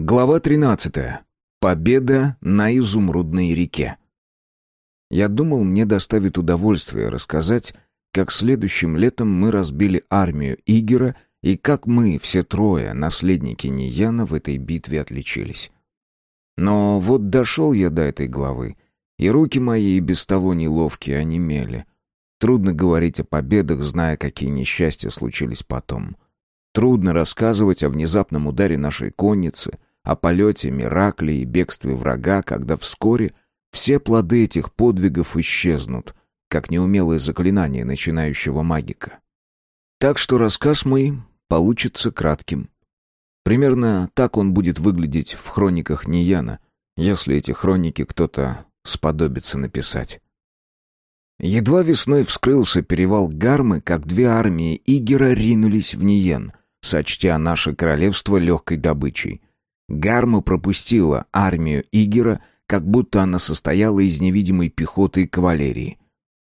Глава 13. Победа на изумрудной реке. Я думал, мне доставит удовольствие рассказать, как следующим летом мы разбили армию Игера и как мы, все трое, наследники Нияна, в этой битве отличились. Но вот дошел я до этой главы, и руки мои и без того неловкие онемели. Трудно говорить о победах, зная, какие несчастья случились потом. — Трудно рассказывать о внезапном ударе нашей конницы, о полете Миракли и бегстве врага, когда вскоре все плоды этих подвигов исчезнут, как неумелое заклинание начинающего магика. Так что рассказ мой получится кратким. Примерно так он будет выглядеть в хрониках Нияна, если эти хроники кто-то сподобится написать. Едва весной вскрылся перевал Гармы, как две армии Игера ринулись в Ниен, сочтя наше королевство легкой добычей. Гарма пропустила армию Игера, как будто она состояла из невидимой пехоты и кавалерии.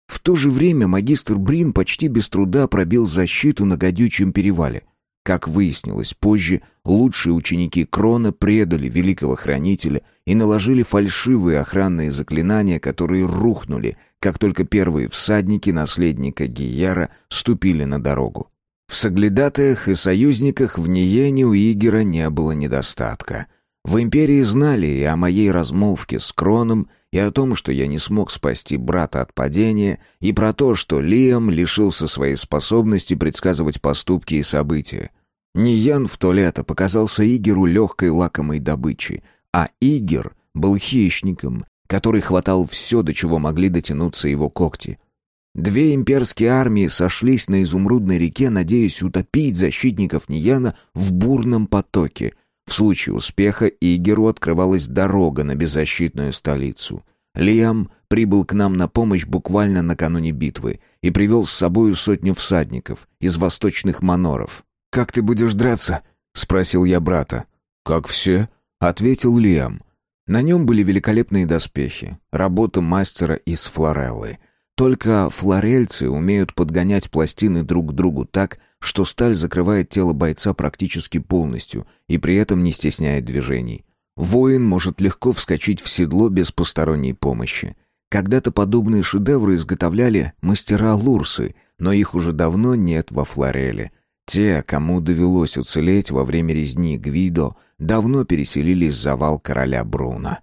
В то же время магистр Брин почти без труда пробил защиту на гадючем перевале. Как выяснилось позже, лучшие ученики Крона предали великого хранителя и наложили фальшивые охранные заклинания, которые рухнули, как только первые всадники наследника Гияра ступили на дорогу. В соглядатаях и союзниках в Ниене у Игера не было недостатка. В империи знали и о моей размолвке с Кроном, и о том, что я не смог спасти брата от падения, и про то, что Лиам лишился своей способности предсказывать поступки и события. Ниян в то лето показался Игеру легкой лакомой добычей, а Игер был хищником, который хватал все, до чего могли дотянуться его когти — Две имперские армии сошлись на изумрудной реке, надеясь утопить защитников Нияна в бурном потоке. В случае успеха Игеру открывалась дорога на беззащитную столицу. Лиам прибыл к нам на помощь буквально накануне битвы и привел с собою сотню всадников из восточных маноров. «Как ты будешь драться?» — спросил я брата. «Как все», — ответил Лиам. На нем были великолепные доспехи, работа мастера из флореллы — только флорельцы умеют подгонять пластины друг к другу так, что сталь закрывает тело бойца практически полностью и при этом не стесняет движений. Воин может легко вскочить в седло без посторонней помощи. Когда-то подобные шедевры изготовляли мастера Лурсы, но их уже давно нет во Флореле. Те, кому довелось уцелеть во время резни Гвидо, давно переселились в завал короля Бруна.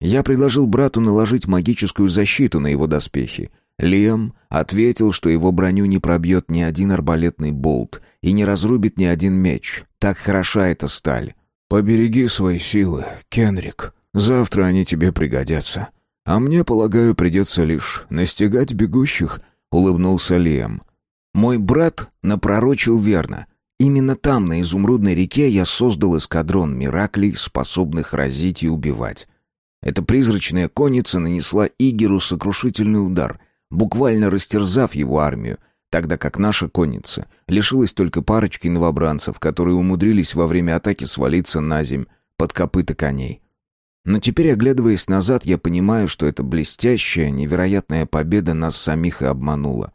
Я предложил брату наложить магическую защиту на его доспехи, Лиам ответил, что его броню не пробьет ни один арбалетный болт и не разрубит ни один меч. Так хороша эта сталь. «Побереги свои силы, Кенрик. Завтра они тебе пригодятся. А мне, полагаю, придется лишь настигать бегущих», — улыбнулся Лиам. «Мой брат напророчил верно. Именно там, на Изумрудной реке, я создал эскадрон Мираклей, способных разить и убивать. Эта призрачная конница нанесла Игеру сокрушительный удар, буквально растерзав его армию, тогда как наша конница лишилась только парочки новобранцев, которые умудрились во время атаки свалиться на земь под копыта коней. Но теперь, оглядываясь назад, я понимаю, что эта блестящая, невероятная победа нас самих и обманула.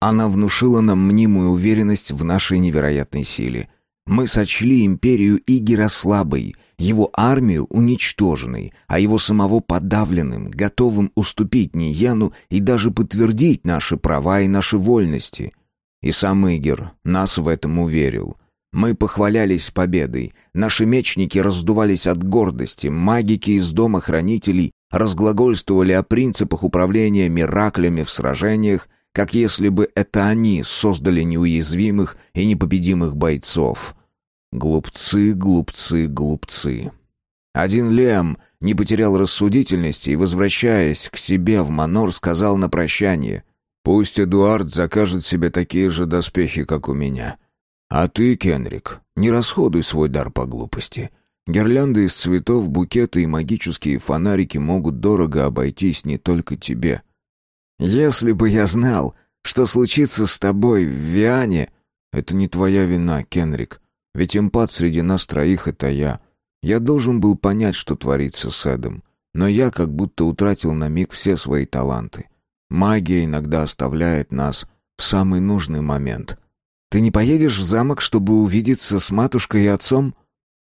Она внушила нам мнимую уверенность в нашей невероятной силе. Мы сочли империю Игера слабой, его армию уничтоженной, а его самого подавленным, готовым уступить Нияну и даже подтвердить наши права и наши вольности. И сам Игер нас в этом уверил. Мы похвалялись победой, наши мечники раздувались от гордости, магики из дома хранителей разглагольствовали о принципах управления мираклями в сражениях, как если бы это они создали неуязвимых и непобедимых бойцов. Глупцы, глупцы, глупцы. Один Лем не потерял рассудительности и, возвращаясь к себе в Манор, сказал на прощание, «Пусть Эдуард закажет себе такие же доспехи, как у меня. А ты, Кенрик, не расходуй свой дар по глупости. Гирлянды из цветов, букеты и магические фонарики могут дорого обойтись не только тебе. Если бы я знал, что случится с тобой в Виане...» «Это не твоя вина, Кенрик. Ведь эмпат среди нас троих — это я. Я должен был понять, что творится с Эдом. Но я как будто утратил на миг все свои таланты. Магия иногда оставляет нас в самый нужный момент. Ты не поедешь в замок, чтобы увидеться с матушкой и отцом?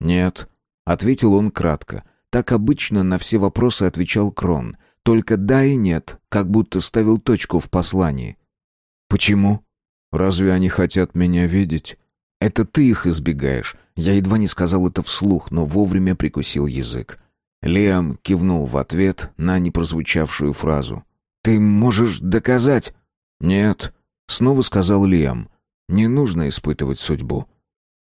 Нет. Ответил он кратко. Так обычно на все вопросы отвечал Крон. Только да и нет, как будто ставил точку в послании. «Почему?» «Разве они хотят меня видеть?» «Это ты их избегаешь». Я едва не сказал это вслух, но вовремя прикусил язык. Лиам кивнул в ответ на непрозвучавшую фразу. «Ты можешь доказать?» «Нет», — снова сказал Лиам. «Не нужно испытывать судьбу».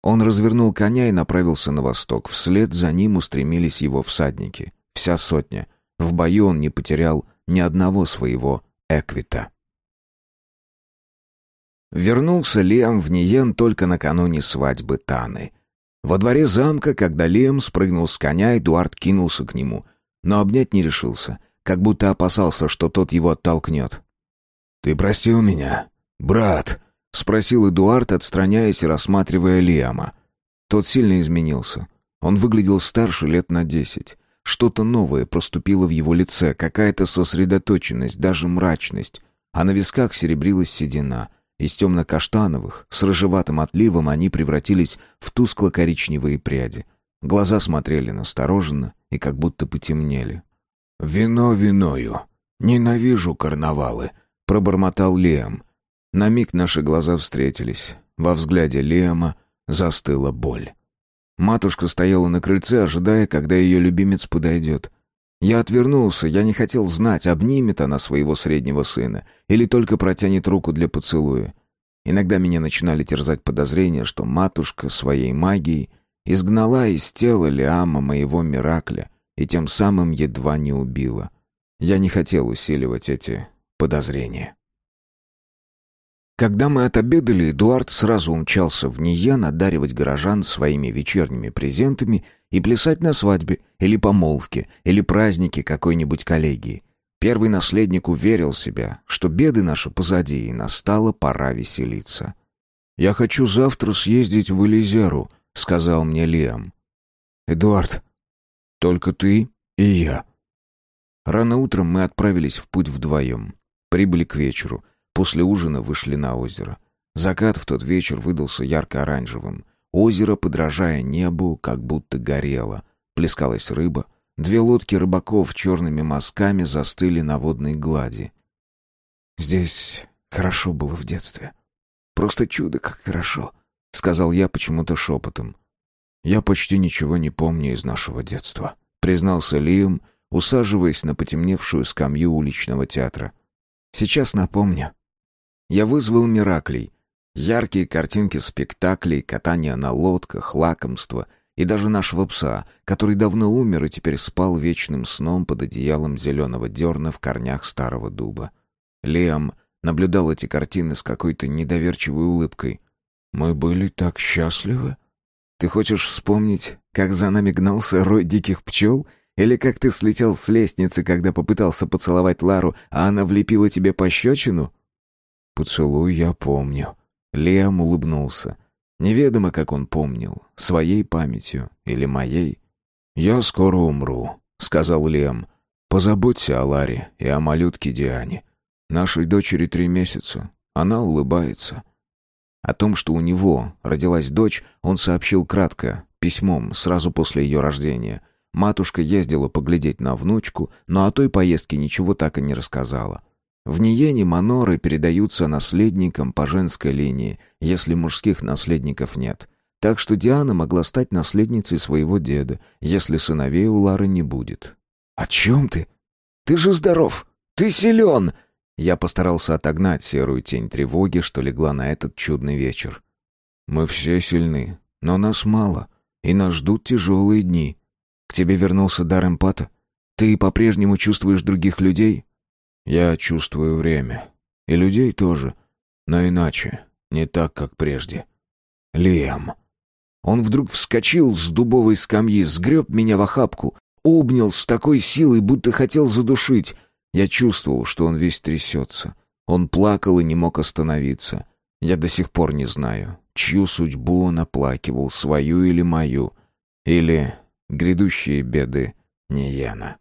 Он развернул коня и направился на восток. Вслед за ним устремились его всадники. Вся сотня. В бою он не потерял ни одного своего эквита. Вернулся Лиам в Ниен только накануне свадьбы Таны. Во дворе замка, когда Лиам спрыгнул с коня, Эдуард кинулся к нему, но обнять не решился, как будто опасался, что тот его оттолкнет. «Ты простил меня, брат?» — спросил Эдуард, отстраняясь и рассматривая Лиама. Тот сильно изменился. Он выглядел старше лет на десять. Что-то новое проступило в его лице, какая-то сосредоточенность, даже мрачность, а на висках серебрилась седина — из темно-каштановых, с рыжеватым отливом они превратились в тускло-коричневые пряди. Глаза смотрели настороженно и как будто потемнели. «Вино виною. Ненавижу карнавалы», — пробормотал Лем. На миг наши глаза встретились. Во взгляде Лема застыла боль. Матушка стояла на крыльце, ожидая, когда ее любимец подойдет. Я отвернулся, я не хотел знать, обнимет она своего среднего сына или только протянет руку для поцелуя. Иногда меня начинали терзать подозрения, что матушка своей магией изгнала из тела Лиама моего Миракля и тем самым едва не убила. Я не хотел усиливать эти подозрения. Когда мы отобедали, Эдуард сразу умчался в Ниен одаривать горожан своими вечерними презентами — и плясать на свадьбе, или помолвке, или празднике какой-нибудь коллегии. Первый наследник уверил себя, что беды наши позади, и настала пора веселиться. «Я хочу завтра съездить в Элизеру», — сказал мне Лиам. «Эдуард, только ты и я». Рано утром мы отправились в путь вдвоем. Прибыли к вечеру. После ужина вышли на озеро. Закат в тот вечер выдался ярко-оранжевым. Озеро, подражая небу, как будто горело. Плескалась рыба. Две лодки рыбаков черными мазками застыли на водной глади. «Здесь хорошо было в детстве. Просто чудо, как хорошо», — сказал я почему-то шепотом. «Я почти ничего не помню из нашего детства», — признался Лиам, усаживаясь на потемневшую скамью уличного театра. «Сейчас напомню. Я вызвал Мираклей, Яркие картинки спектаклей, катание на лодках, лакомства и даже нашего пса, который давно умер и теперь спал вечным сном под одеялом зеленого дерна в корнях старого дуба. Лиам наблюдал эти картины с какой-то недоверчивой улыбкой. «Мы были так счастливы?» «Ты хочешь вспомнить, как за нами гнался рой диких пчел?» Или как ты слетел с лестницы, когда попытался поцеловать Лару, а она влепила тебе пощечину?» «Поцелуй я помню», Лиам улыбнулся. Неведомо, как он помнил, своей памятью или моей. «Я скоро умру», — сказал Лиам. «Позаботься о Ларе и о малютке Диане. Нашей дочери три месяца. Она улыбается». О том, что у него родилась дочь, он сообщил кратко, письмом, сразу после ее рождения. Матушка ездила поглядеть на внучку, но о той поездке ничего так и не рассказала. В Ниене маноры передаются наследникам по женской линии, если мужских наследников нет. Так что Диана могла стать наследницей своего деда, если сыновей у Лары не будет. «О чем ты? Ты же здоров! Ты силен!» Я постарался отогнать серую тень тревоги, что легла на этот чудный вечер. «Мы все сильны, но нас мало, и нас ждут тяжелые дни. К тебе вернулся дар эмпата? Ты по-прежнему чувствуешь других людей?» Я чувствую время. И людей тоже. Но иначе. Не так, как прежде. Лиам. Он вдруг вскочил с дубовой скамьи, сгреб меня в охапку, обнял с такой силой, будто хотел задушить. Я чувствовал, что он весь трясется. Он плакал и не мог остановиться. Я до сих пор не знаю, чью судьбу он оплакивал, свою или мою, или грядущие беды Ниена.